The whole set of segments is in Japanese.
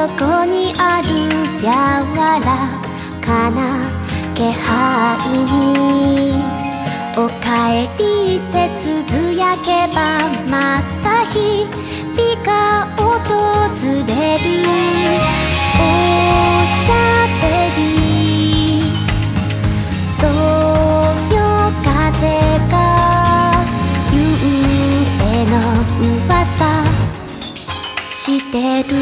そこにある。柔らかな気配におかえり。ってつぶやけばまた日々が訪れるおしゃべり。そよ風がゆうえの噂してる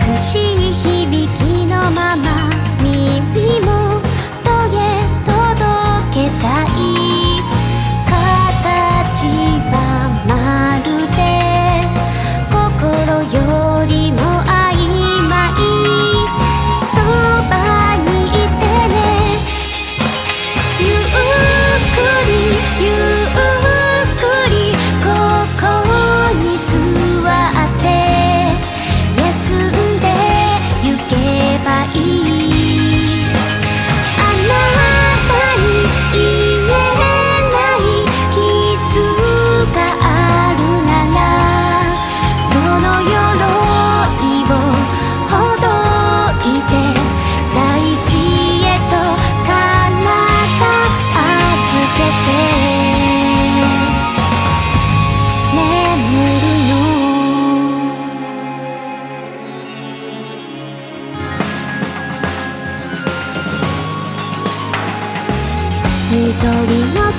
可惜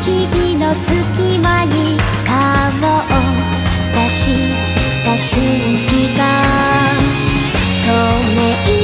木々の隙間に顔を出し出し日が透明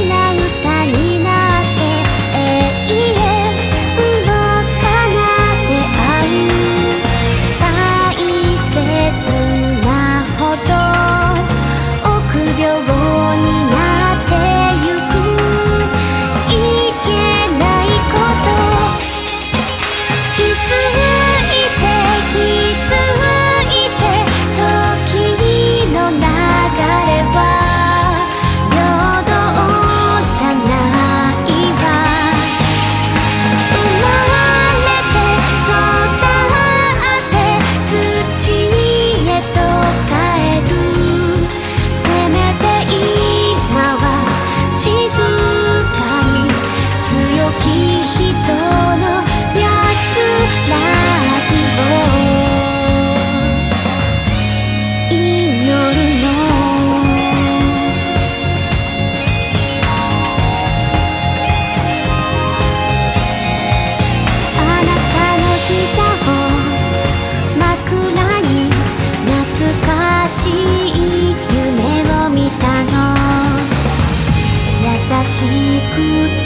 しく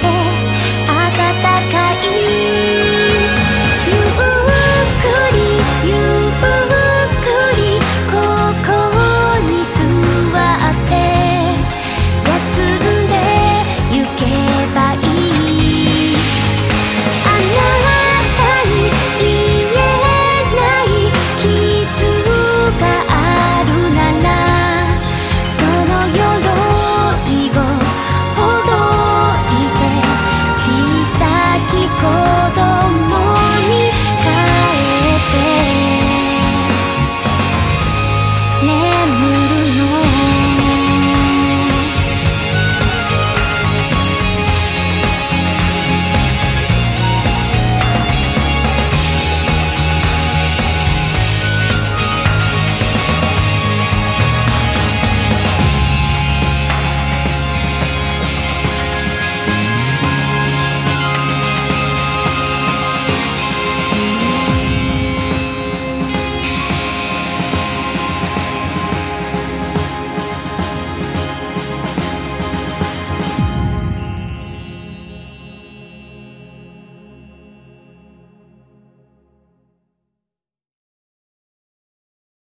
て